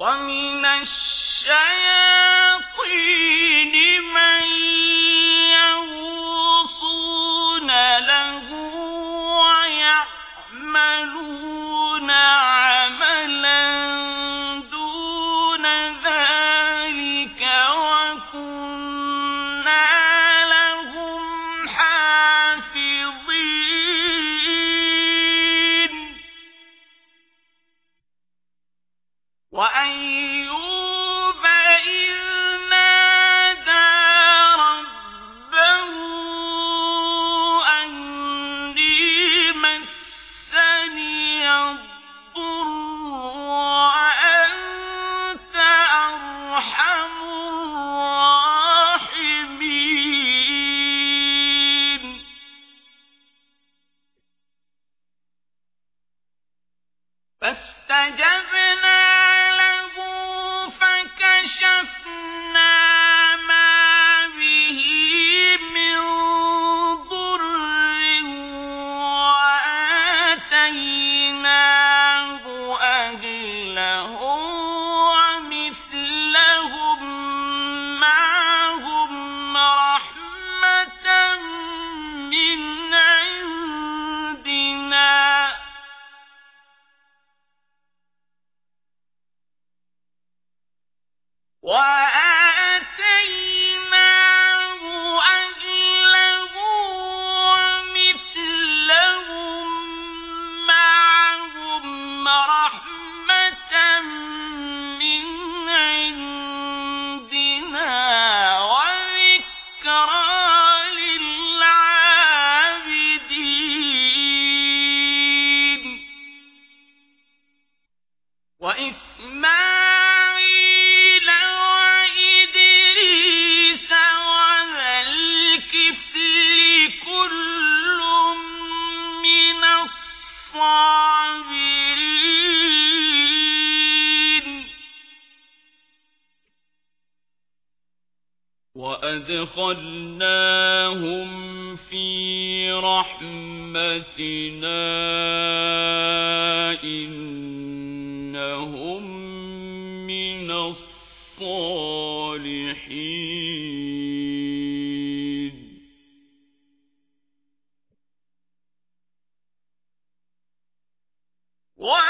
ومن الشياطين 我爱你 What? الصابرين. وأدخلناهم في رحمتنا إنهم من الصالحين. What?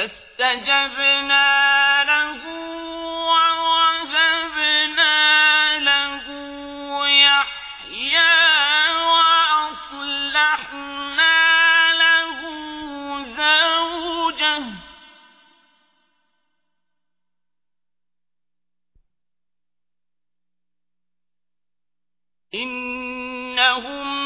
فاستجبنا له ووهبنا له يحيى وأصلحنا له زوجه. إنهم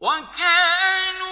وكانوا